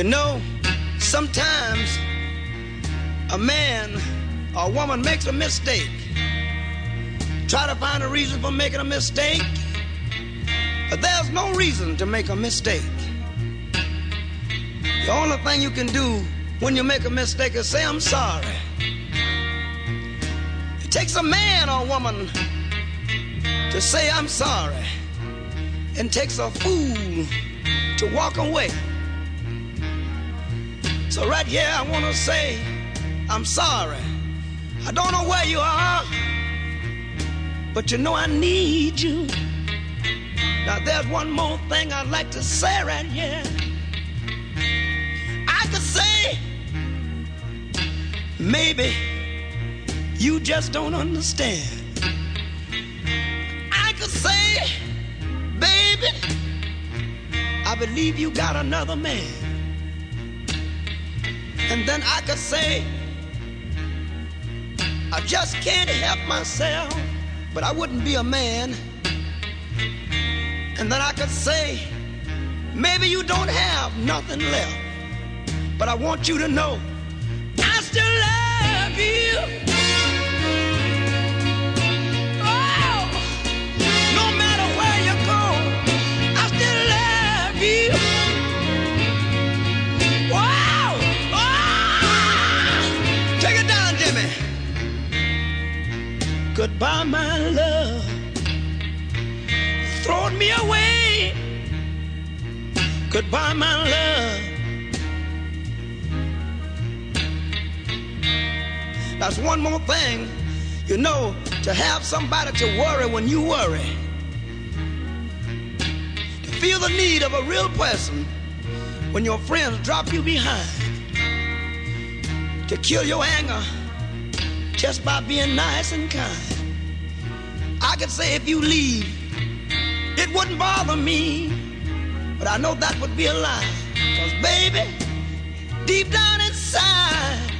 You know, sometimes a man or a woman makes a mistake. Try to find a reason for making a mistake. But there's no reason to make a mistake. The only thing you can do when you make a mistake is say, I'm sorry. It takes a man or a woman to say, I'm sorry. And takes a fool to walk away. So, right here, I want to say, I'm sorry. I don't know where you are, but you know I need you. Now, there's one more thing I'd like to say right here. I could say, maybe you just don't understand. I could say, baby, I believe you got another man. And then I could say, I just can't help myself, but I wouldn't be a man. And then I could say, maybe you don't have nothing left, but I want you to know I still love you. Goodbye, my love. Throwing me away. Goodbye, my love. That's one more thing, you know, to have somebody to worry when you worry. To feel the need of a real person when your friends drop you behind. To kill your anger just by being nice and kind. I could say if you leave, it wouldn't bother me, but I know that would be a lie. Cause baby, deep down inside,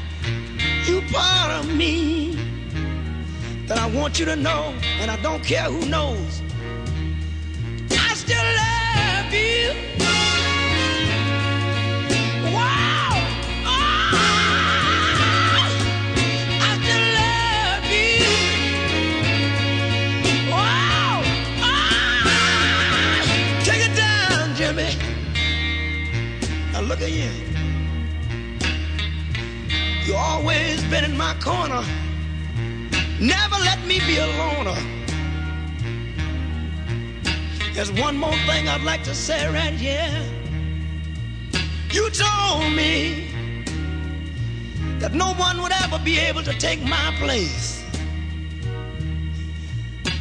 you part of me that I want you to know, and I don't care who knows. I still look at you. You always been in my corner. Never let me be a loner. There's one more thing I'd like to say right here. You told me that no one would ever be able to take my place.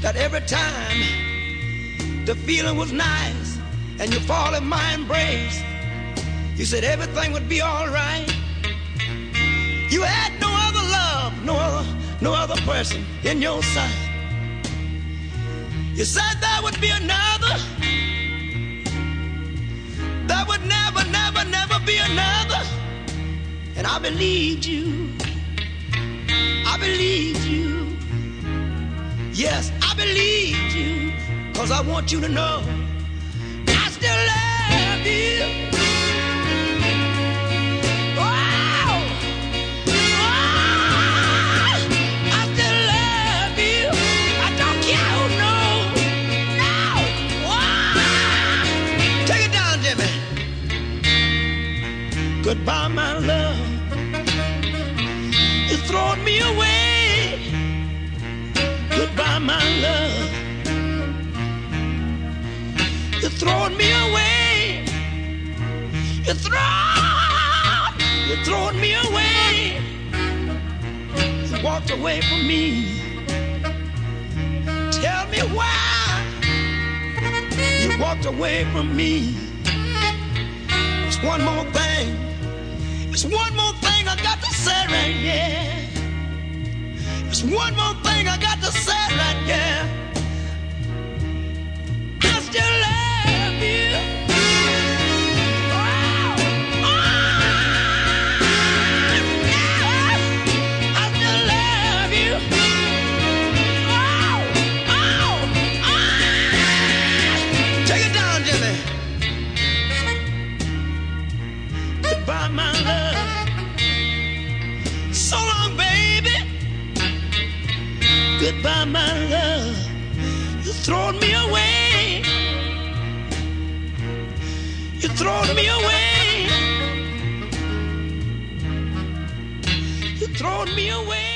That every time the feeling was nice and you fall in my embrace, you said everything would be all right. You had no other love, no other, no other person in your sight. You said there would be another. There would never, never, never be another. And I believed you. I believed you. Yes, I believed you. Cause I want you to know I still love you. Goodbye, my love. You're throwing me away. Goodbye, my love. You're throwing me away. You throw, you're throwing me away. You walked away from me. Tell me why you walked away from me. It's one more thing. It's one more thing I got to say right here. It's one more thing I got to say right here. Goodbye, my love. You thrown me away. You thrown me away. You thrown me away.